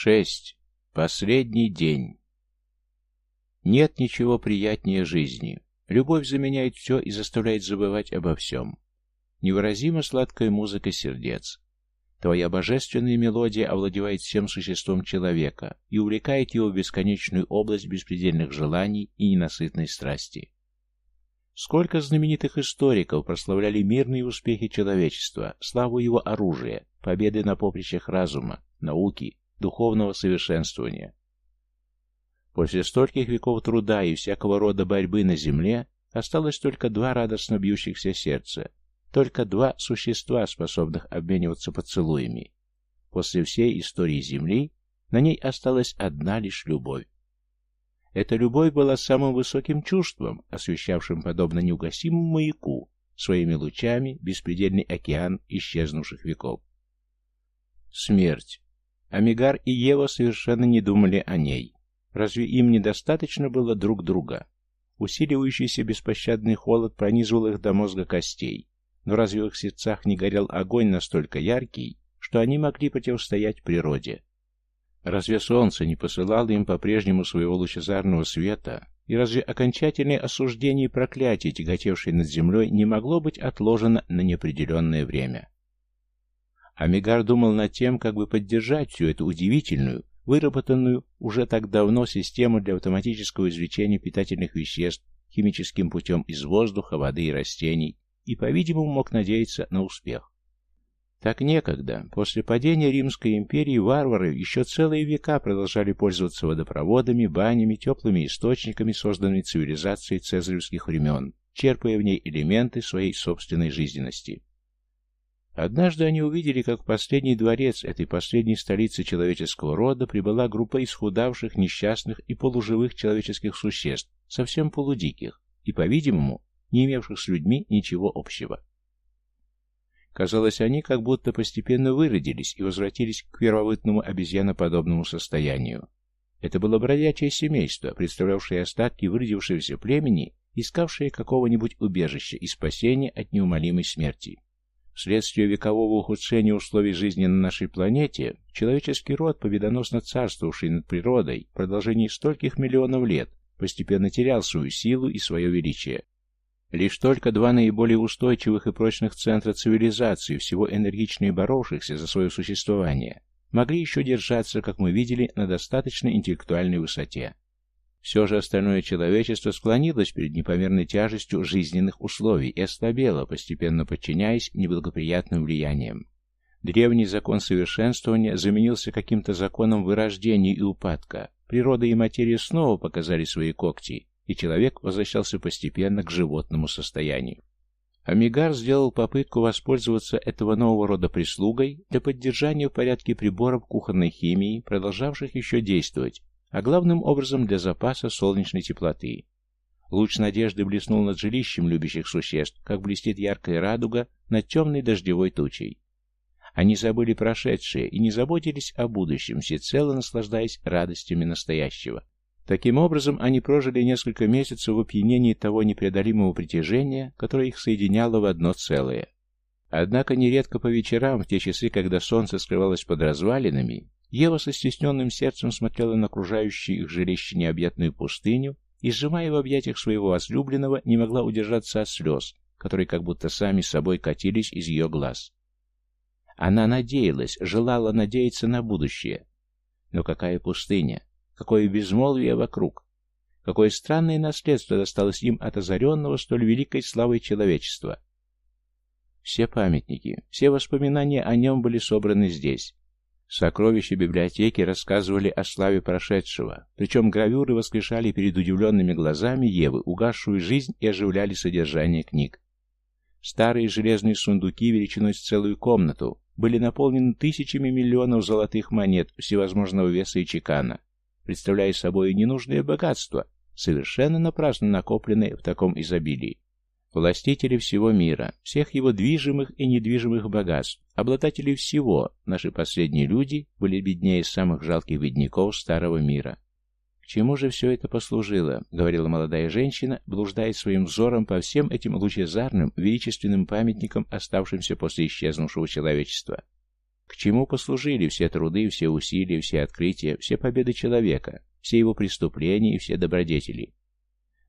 Шесть. Последний день. Нет ничего приятнее жизни. Любовь заменяет все и заставляет забывать обо всем. Невыразимо сладкая музыка сердец. Твоя божественная мелодия овладевает всем существом человека и увлекает его в бесконечную область беспредельных желаний и ненасытной страсти. Сколько знаменитых историков прославляли мирные успехи человечества, славу его оружия, победы на поприщах разума, науки, духовного совершенствования. После стольких веков труда и всякого рода борьбы на земле осталось только два радостно бьющихся сердца, только два существа, способных обмениваться поцелуями. После всей истории Земли на ней осталась одна лишь любовь. Эта любовь была самым высоким чувством, освещавшим, подобно неугасимому маяку, своими лучами беспредельный океан исчезнувших веков. Смерть. Амигар и Ева совершенно не думали о ней. Разве им недостаточно было друг друга? Усиливающийся беспощадный холод пронизывал их до мозга костей. Но разве в их сердцах не горел огонь настолько яркий, что они могли противостоять природе? Разве солнце не посылало им по-прежнему своего лучезарного света, и разве окончательное осуждение и проклятие, тяготевшее над землей, не могло быть отложено на неопределенное время? Амигар думал над тем, как бы поддержать всю эту удивительную, выработанную уже так давно систему для автоматического извлечения питательных веществ химическим путем из воздуха, воды и растений, и, по-видимому, мог надеяться на успех. Так некогда, после падения Римской империи, варвары еще целые века продолжали пользоваться водопроводами, банями, теплыми источниками, созданными цивилизацией цезаревских времен, черпая в ней элементы своей собственной жизненности. Однажды они увидели, как в последний дворец этой последней столицы человеческого рода прибыла группа исхудавших, несчастных и полуживых человеческих существ, совсем полудиких, и, по-видимому, не имевших с людьми ничего общего. Казалось, они как будто постепенно выродились и возвратились к первобытному обезьяноподобному состоянию. Это было бродячее семейство, представлявшее остатки выродившегося племени, искавшее какого-нибудь убежища и спасения от неумолимой смерти. Вследствие векового ухудшения условий жизни на нашей планете, человеческий род, победоносно царствовавший над природой в продолжении стольких миллионов лет, постепенно терял свою силу и свое величие. Лишь только два наиболее устойчивых и прочных центра цивилизации, всего энергичнее боровшихся за свое существование, могли еще держаться, как мы видели, на достаточно интеллектуальной высоте. Все же остальное человечество склонилось перед непомерной тяжестью жизненных условий и ослабело, постепенно подчиняясь неблагоприятным влияниям. Древний закон совершенствования заменился каким-то законом вырождения и упадка. Природа и материя снова показали свои когти, и человек возвращался постепенно к животному состоянию. Амигар сделал попытку воспользоваться этого нового рода прислугой для поддержания в порядке приборов кухонной химии, продолжавших еще действовать, а главным образом для запаса солнечной теплоты. Луч надежды блеснул над жилищем любящих существ, как блестит яркая радуга над темной дождевой тучей. Они забыли прошедшее и не заботились о будущем, всецело наслаждаясь радостями настоящего. Таким образом, они прожили несколько месяцев в опьянении того непреодолимого притяжения, которое их соединяло в одно целое. Однако нередко по вечерам, в те часы, когда солнце скрывалось под развалинами, Ева со стесненным сердцем смотрела на окружающую их жилище необъятную пустыню и, сжимая в объятиях своего возлюбленного, не могла удержаться от слез, которые как будто сами собой катились из ее глаз. Она надеялась, желала надеяться на будущее. Но какая пустыня, какое безмолвие вокруг, какое странное наследство досталось им от озаренного столь великой славой человечества. Все памятники, все воспоминания о нем были собраны здесь, Сокровища библиотеки рассказывали о славе прошедшего, причем гравюры воскрешали перед удивленными глазами Евы угасшую жизнь и оживляли содержание книг. Старые железные сундуки величиной с целую комнату были наполнены тысячами миллионов золотых монет всевозможного веса и чекана, представляя собой ненужное богатство, совершенно напрасно накопленное в таком изобилии. Властители всего мира, всех его движимых и недвижимых богатств, обладатели всего, наши последние люди, были беднее самых жалких бедняков старого мира. «К чему же все это послужило?» — говорила молодая женщина, блуждая своим взором по всем этим лучезарным, величественным памятникам, оставшимся после исчезнувшего человечества. К чему послужили все труды, все усилия, все открытия, все победы человека, все его преступления и все добродетели?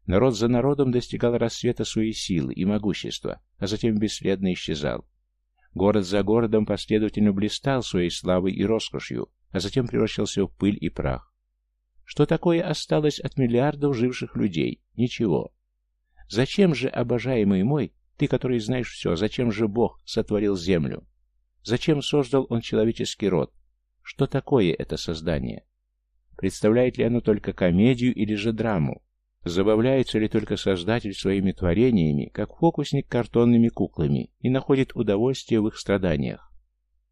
Народ за народом достигал рассвета своей силы и могущества, а затем бесследно исчезал. Город за городом последовательно блистал своей славой и роскошью, а затем превращался в пыль и прах. Что такое осталось от миллиардов живших людей? Ничего. Зачем же, обожаемый мой, ты, который знаешь все, зачем же Бог сотворил землю? Зачем создал Он человеческий род? Что такое это создание? Представляет ли оно только комедию или же драму? Забавляется ли только создатель своими творениями, как фокусник картонными куклами, и находит удовольствие в их страданиях?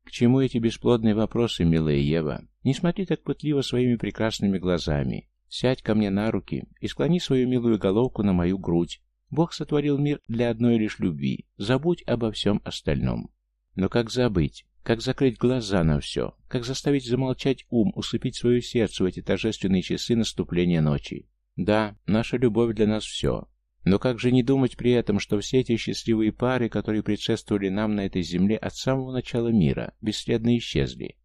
К чему эти бесплодные вопросы, милая Ева? Не смотри так пытливо своими прекрасными глазами. Сядь ко мне на руки и склони свою милую головку на мою грудь. Бог сотворил мир для одной лишь любви. Забудь обо всем остальном. Но как забыть? Как закрыть глаза на все? Как заставить замолчать ум, усыпить свое сердце в эти торжественные часы наступления ночи? Да, наша любовь для нас все. Но как же не думать при этом, что все эти счастливые пары, которые предшествовали нам на этой земле от самого начала мира, бесследно исчезли?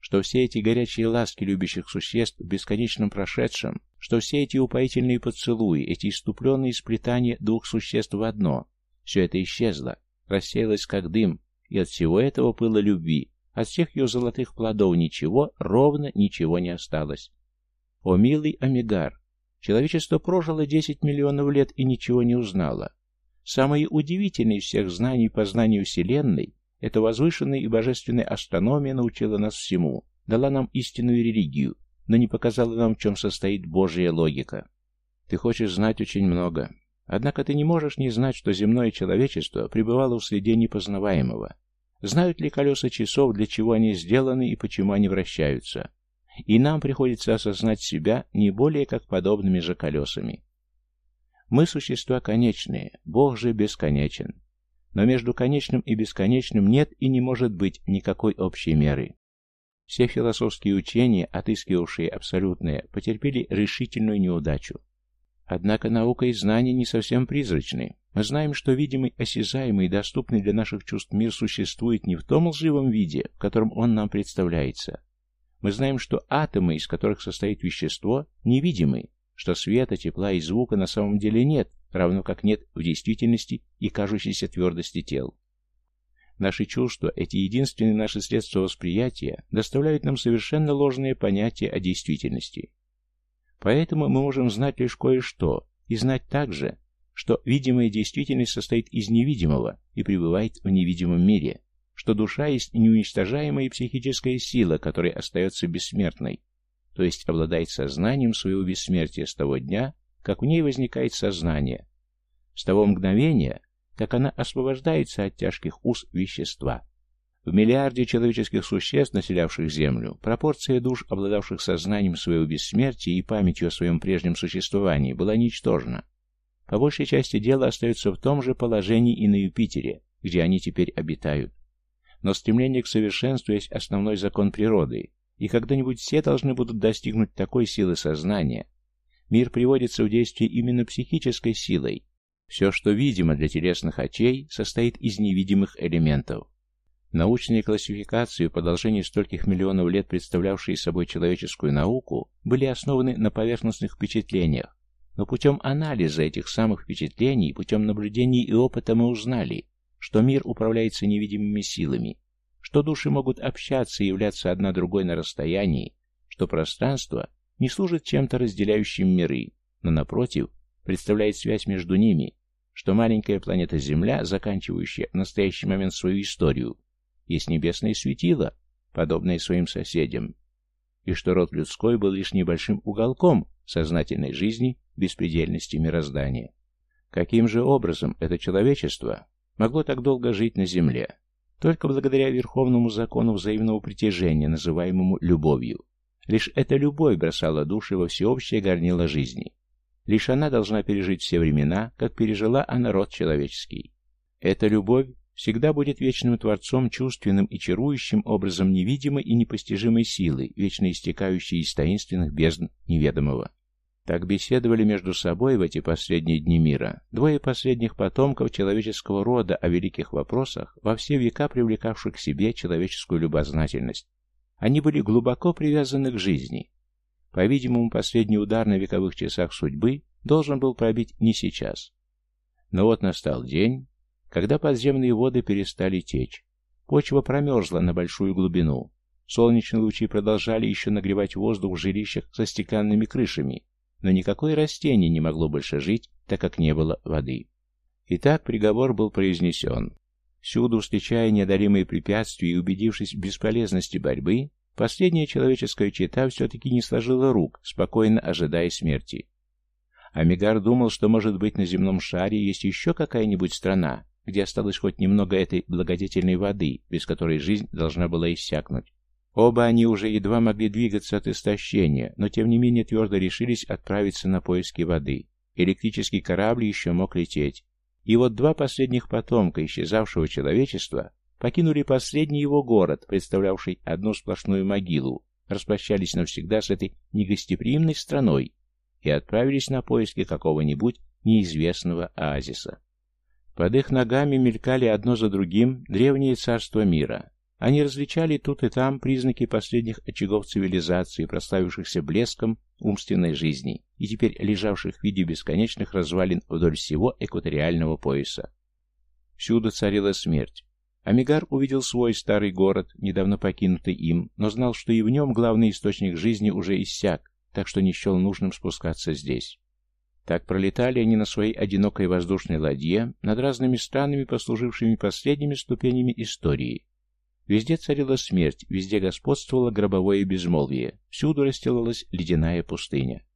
Что все эти горячие ласки любящих существ в бесконечном прошедшем, что все эти упоительные поцелуи, эти иступленные сплетания двух существ в одно, все это исчезло, рассеялось как дым, и от всего этого пыла любви, от всех ее золотых плодов ничего, ровно ничего не осталось. О, милый Амигар, Человечество прожило 10 миллионов лет и ничего не узнало. Самое удивительное из всех знаний по знанию Вселенной – это возвышенная и божественная астрономия научила нас всему, дала нам истинную религию, но не показала нам, в чем состоит Божья логика. Ты хочешь знать очень много. Однако ты не можешь не знать, что земное человечество пребывало в следе непознаваемого. Знают ли колеса часов, для чего они сделаны и почему они вращаются? И нам приходится осознать себя не более как подобными же колесами. Мы существа конечные, Бог же бесконечен. Но между конечным и бесконечным нет и не может быть никакой общей меры. Все философские учения, отыскивавшие абсолютное, потерпели решительную неудачу. Однако наука и знания не совсем призрачны. Мы знаем, что видимый, осязаемый доступный для наших чувств мир существует не в том лживом виде, в котором он нам представляется, мы знаем, что атомы, из которых состоит вещество, невидимы, что света, тепла и звука на самом деле нет, равно как нет в действительности и кажущейся твердости тел. Наши чувства, эти единственные наши средства восприятия, доставляют нам совершенно ложные понятия о действительности. Поэтому мы можем знать лишь кое-что, и знать также, что видимая действительность состоит из невидимого и пребывает в невидимом мире, что душа есть неуничтожаемая психическая сила, которая остается бессмертной, то есть обладает сознанием своего бессмертия с того дня, как в ней возникает сознание, с того мгновения, как она освобождается от тяжких уз вещества. В миллиарде человеческих существ, населявших Землю, пропорция душ, обладавших сознанием своего бессмертия и памятью о своем прежнем существовании, была ничтожна. По большей части дело остается в том же положении и на Юпитере, где они теперь обитают. Но стремление к совершенству есть основной закон природы, и когда-нибудь все должны будут достигнуть такой силы сознания. Мир приводится в действие именно психической силой. Все, что видимо для телесных очей, состоит из невидимых элементов. Научные классификации в продолжении стольких миллионов лет представлявшие собой человеческую науку, были основаны на поверхностных впечатлениях, но путем анализа этих самых впечатлений, путем наблюдений и опыта мы узнали, что мир управляется невидимыми силами, что души могут общаться и являться одна другой на расстоянии, что пространство не служит чем-то разделяющим миры, но, напротив, представляет связь между ними, что маленькая планета Земля, заканчивающая в настоящий момент свою историю, есть небесное светило, подобное своим соседям, и что род людской был лишь небольшим уголком сознательной жизни беспредельности мироздания. Каким же образом это человечество могло так долго жить на земле? Только благодаря верховному закону взаимного притяжения, называемому любовью. Лишь эта любовь бросала души во всеобщее горнило жизни. Лишь она должна пережить все времена, как пережила она род человеческий. Эта любовь всегда будет вечным Творцом, чувственным и чарующим образом невидимой и непостижимой силы, вечно истекающей из таинственных бездн неведомого. Так беседовали между собой в эти последние дни мира двое последних потомков человеческого рода о великих вопросах, во все века привлекавших к себе человеческую любознательность. Они были глубоко привязаны к жизни. По-видимому, последний удар на вековых часах судьбы должен был пробить не сейчас. Но вот настал день, когда подземные воды перестали течь. Почва промерзла на большую глубину. Солнечные лучи продолжали еще нагревать воздух в жилищах со стеклянными крышами, но никакое растение не могло больше жить, так как не было воды. Итак, приговор был произнесен. Всюду встречая неодолимые препятствия и убедившись в бесполезности борьбы, последняя человеческая чета все-таки не сложила рук, спокойно ожидая смерти. Амигар думал, что, может быть, на земном шаре есть еще какая-нибудь страна, где осталось хоть немного этой благодетельной воды, без которой жизнь должна была иссякнуть. Оба они уже едва могли двигаться от истощения, но тем не менее твердо решились отправиться на поиски воды. Электрический корабль еще мог лететь. И вот два последних потомка исчезавшего человечества покинули последний его город, представлявший одну сплошную могилу, распрощались навсегда с этой негостеприимной страной и отправились на поиски какого-нибудь неизвестного оазиса. Под их ногами мелькали одно за другим древние царства мира. Они различали тут и там признаки последних очагов цивилизации, прославившихся блеском умственной жизни и теперь лежавших в виде бесконечных развалин вдоль всего экваториального пояса. Всюду царила смерть. Амигар увидел свой старый город, недавно покинутый им, но знал, что и в нем главный источник жизни уже иссяк, так что не счел нужным спускаться здесь. Так пролетали они на своей одинокой воздушной ладье над разными странами, послужившими последними ступенями истории, Везде царила смерть, везде господствовало гробовое безмолвие, всюду расстилалась ледяная пустыня.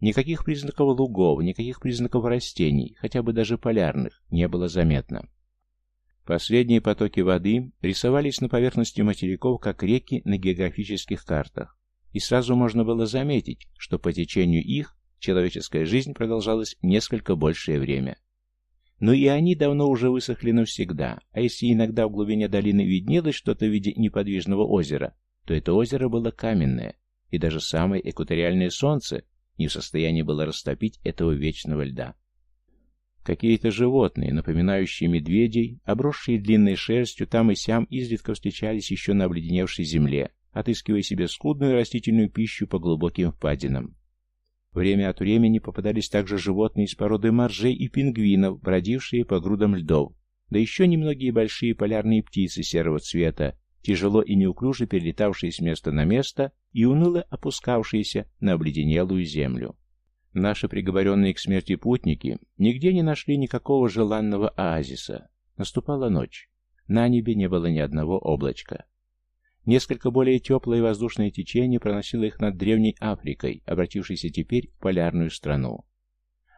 Никаких признаков лугов, никаких признаков растений, хотя бы даже полярных, не было заметно. Последние потоки воды рисовались на поверхности материков, как реки на географических картах, и сразу можно было заметить, что по течению их человеческая жизнь продолжалась несколько большее время. Но и они давно уже высохли навсегда, а если иногда в глубине долины виднелось что-то в виде неподвижного озера, то это озеро было каменное, и даже самое экваториальное солнце не в состоянии было растопить этого вечного льда. Какие-то животные, напоминающие медведей, обросшие длинной шерстью, там и сям изредка встречались еще на обледеневшей земле, отыскивая себе скудную растительную пищу по глубоким впадинам. Время от времени попадались также животные из породы моржей и пингвинов, бродившие по грудам льдов, да еще немногие большие полярные птицы серого цвета, тяжело и неуклюже перелетавшие с места на место и уныло опускавшиеся на обледенелую землю. Наши приговоренные к смерти путники нигде не нашли никакого желанного оазиса. Наступала ночь. На небе не было ни одного облачка. Несколько более теплое воздушное течение проносило их над Древней Африкой, обратившейся теперь в полярную страну.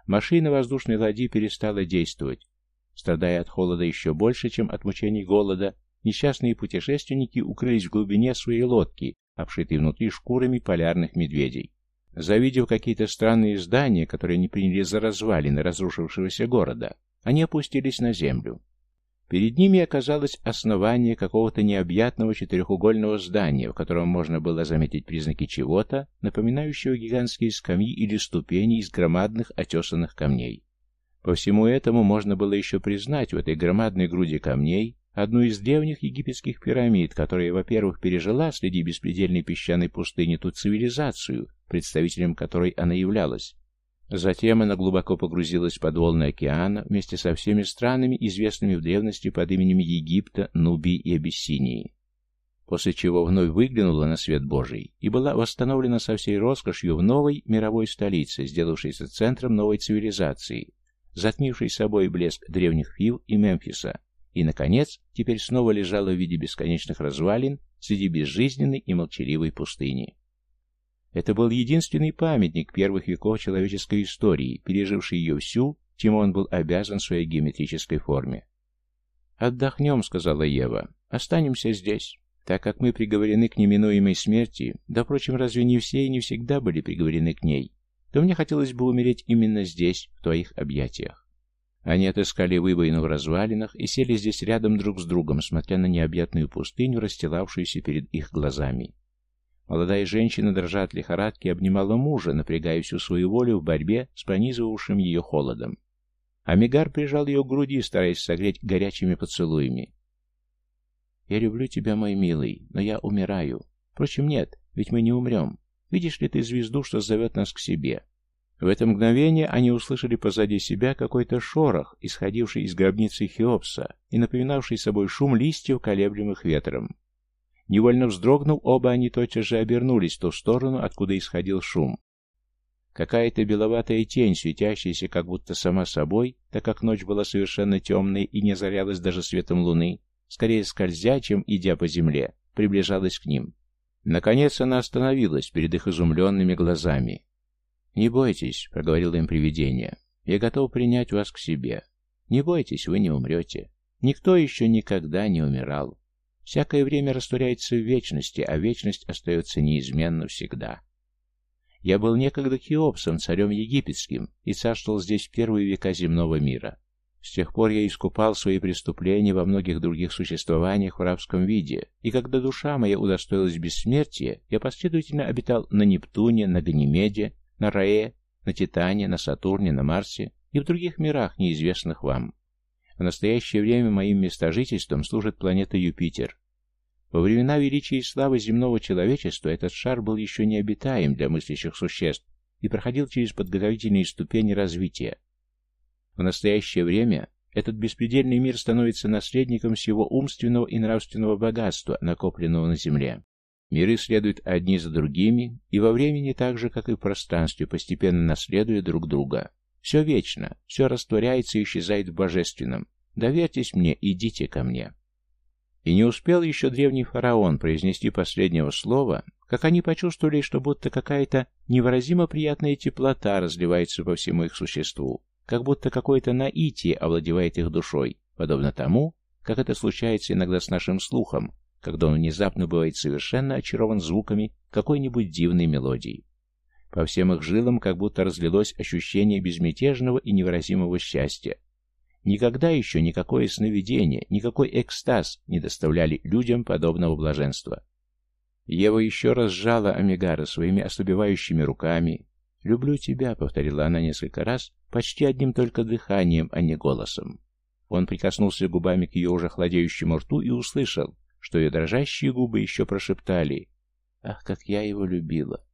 Машина воздушной ладьи перестала действовать. Страдая от холода еще больше, чем от мучений голода, несчастные путешественники укрылись в глубине своей лодки, обшитой внутри шкурами полярных медведей. Завидев какие-то странные здания, которые не приняли за развалины разрушившегося города, они опустились на землю. Перед ними оказалось основание какого-то необъятного четырехугольного здания, в котором можно было заметить признаки чего-то, напоминающего гигантские скамьи или ступени из громадных отесанных камней. По всему этому можно было еще признать в этой громадной груди камней одну из древних египетских пирамид, которая, во-первых, пережила среди беспредельной песчаной пустыни ту цивилизацию, представителем которой она являлась, Затем она глубоко погрузилась под волны океана вместе со всеми странами, известными в древности под именем Египта, Нубии и Абиссинии. После чего вновь выглянула на свет Божий и была восстановлена со всей роскошью в новой мировой столице, сделавшейся центром новой цивилизации, затмившей собой блеск древних Фив и Мемфиса, и, наконец, теперь снова лежала в виде бесконечных развалин среди безжизненной и молчаливой пустыни. Это был единственный памятник первых веков человеческой истории, переживший ее всю, чему он был обязан своей геометрической форме. «Отдохнем», — сказала Ева. «Останемся здесь, так как мы приговорены к неминуемой смерти, да, впрочем, разве не все и не всегда были приговорены к ней, то мне хотелось бы умереть именно здесь, в твоих объятиях». Они отыскали выбоину в развалинах и сели здесь рядом друг с другом, смотря на необъятную пустыню, расстилавшуюся перед их глазами. Молодая женщина, дрожа от лихорадки, обнимала мужа, напрягая всю свою волю в борьбе с пронизывавшим ее холодом. Амигар прижал ее к груди, стараясь согреть горячими поцелуями. «Я люблю тебя, мой милый, но я умираю. Впрочем, нет, ведь мы не умрем. Видишь ли ты звезду, что зовет нас к себе?» В это мгновение они услышали позади себя какой-то шорох, исходивший из гробницы Хеопса и напоминавший собой шум листьев, колеблемых ветром. Невольно вздрогнув, оба они тотчас же обернулись в ту сторону, откуда исходил шум. Какая-то беловатая тень, светящаяся как будто сама собой, так как ночь была совершенно темной и не озарялась даже светом луны, скорее скользя, чем идя по земле, приближалась к ним. Наконец она остановилась перед их изумленными глазами. «Не бойтесь», — проговорило им привидение, — «я готов принять вас к себе. Не бойтесь, вы не умрете. Никто еще никогда не умирал. Всякое время растворяется в вечности, а вечность остается неизменно всегда». Я был некогда Хеопсом, царем египетским, и царствовал здесь в первые века земного мира. С тех пор я искупал свои преступления во многих других существованиях в рабском виде, и когда душа моя удостоилась бессмертия, я последовательно обитал на Нептуне, на Ганимеде, на Раэ, на Титане, на Сатурне, на Марсе и в других мирах, неизвестных вам. В настоящее время моим местожительством служит планета Юпитер, во времена величия и славы земного человечества этот шар был еще необитаем для мыслящих существ и проходил через подготовительные ступени развития. В настоящее время этот беспредельный мир становится наследником всего умственного и нравственного богатства, накопленного на Земле. Миры следуют одни за другими, и во времени так же, как и в пространстве, постепенно наследуя друг друга. Все вечно, все растворяется и исчезает в божественном. Доверьтесь мне, идите ко мне. И не успел еще древний фараон произнести последнего слова, как они почувствовали, что будто какая-то невыразимо приятная теплота разливается по всему их существу, как будто какое-то наитие овладевает их душой, подобно тому, как это случается иногда с нашим слухом, когда он внезапно бывает совершенно очарован звуками какой-нибудь дивной мелодии. По всем их жилам как будто разлилось ощущение безмятежного и невыразимого счастья, Никогда еще никакое сновидение, никакой экстаз не доставляли людям подобного блаженства. Ева еще раз сжала Амигара своими ослабевающими руками. «Люблю тебя», — повторила она несколько раз, почти одним только дыханием, а не голосом. Он прикоснулся губами к ее уже хладеющему рту и услышал, что ее дрожащие губы еще прошептали «Ах, как я его любила!»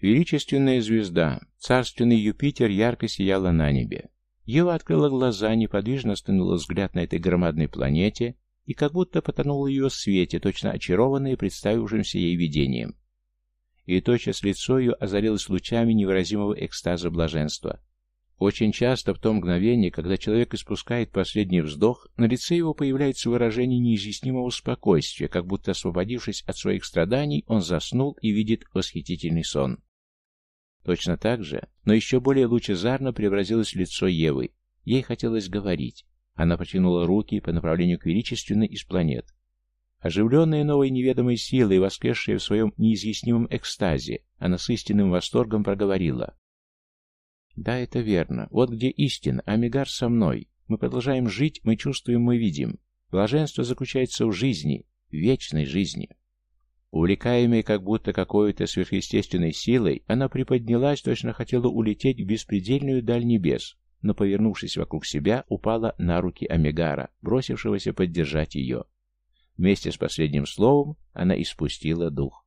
Величественная звезда, царственный Юпитер ярко сияла на небе. Ева открыла глаза, неподвижно остановила взгляд на этой громадной планете и как будто потонула в ее свете, точно очарованная представившимся ей видением. И тотчас лицо ее озарилось лучами невыразимого экстаза блаженства. Очень часто в том мгновении, когда человек испускает последний вздох, на лице его появляется выражение неизъяснимого спокойствия, как будто освободившись от своих страданий, он заснул и видит восхитительный сон. Точно так же, но еще более лучезарно преобразилось лицо Евы. Ей хотелось говорить. Она протянула руки по направлению к величественной из планет. Оживленная новой неведомой силой, воскресшая в своем неизъяснимом экстазе, она с истинным восторгом проговорила. «Да, это верно. Вот где истина. Амигар со мной. Мы продолжаем жить, мы чувствуем, мы видим. Блаженство заключается в жизни, вечной жизни». Увлекаемая как будто какой-то сверхъестественной силой, она приподнялась, точно хотела улететь в беспредельную даль небес, но, повернувшись вокруг себя, упала на руки Амегара, бросившегося поддержать ее. Вместе с последним словом она испустила дух.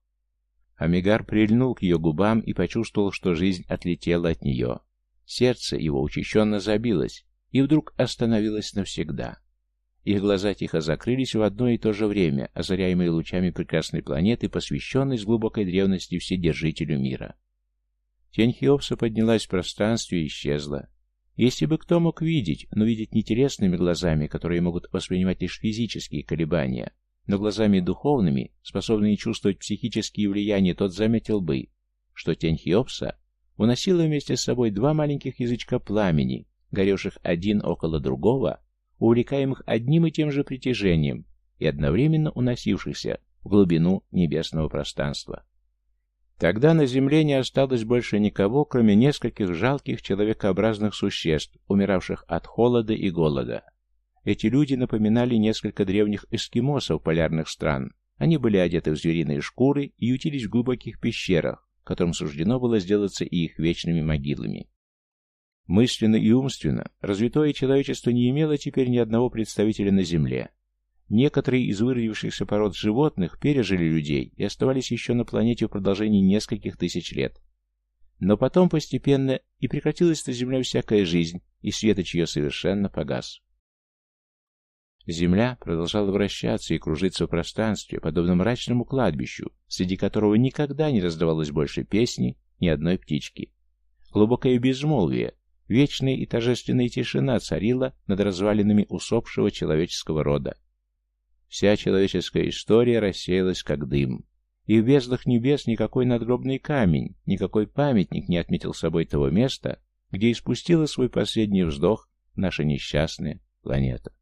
Амигар прильнул к ее губам и почувствовал, что жизнь отлетела от нее. Сердце его учащенно забилось и вдруг остановилось навсегда. Их глаза тихо закрылись в одно и то же время, озаряемые лучами прекрасной планеты, посвященной с глубокой древности Вседержителю мира. Тень Хеопса поднялась в пространстве и исчезла. Если бы кто мог видеть, но видеть не телесными глазами, которые могут воспринимать лишь физические колебания, но глазами духовными, способными чувствовать психические влияния, тот заметил бы, что тень Хеопса уносила вместе с собой два маленьких язычка пламени, горевших один около другого, увлекаемых одним и тем же притяжением и одновременно уносившихся в глубину небесного пространства. Тогда на земле не осталось больше никого, кроме нескольких жалких человекообразных существ, умиравших от холода и голода. Эти люди напоминали несколько древних эскимосов полярных стран. Они были одеты в звериные шкуры и ютились в глубоких пещерах, которым суждено было сделаться и их вечными могилами. Мысленно и умственно развитое человечество не имело теперь ни одного представителя на Земле. Некоторые из выродившихся пород животных пережили людей и оставались еще на планете в продолжении нескольких тысяч лет. Но потом постепенно и прекратилась на Земле всякая жизнь, и светоч ее совершенно погас. Земля продолжала вращаться и кружиться в пространстве, подобно мрачному кладбищу, среди которого никогда не раздавалось больше песни ни одной птички. Глубокое безмолвие, вечная и торжественная тишина царила над развалинами усопшего человеческого рода. Вся человеческая история рассеялась как дым. И в безднах небес никакой надгробный камень, никакой памятник не отметил собой того места, где испустила свой последний вздох наша несчастная планета.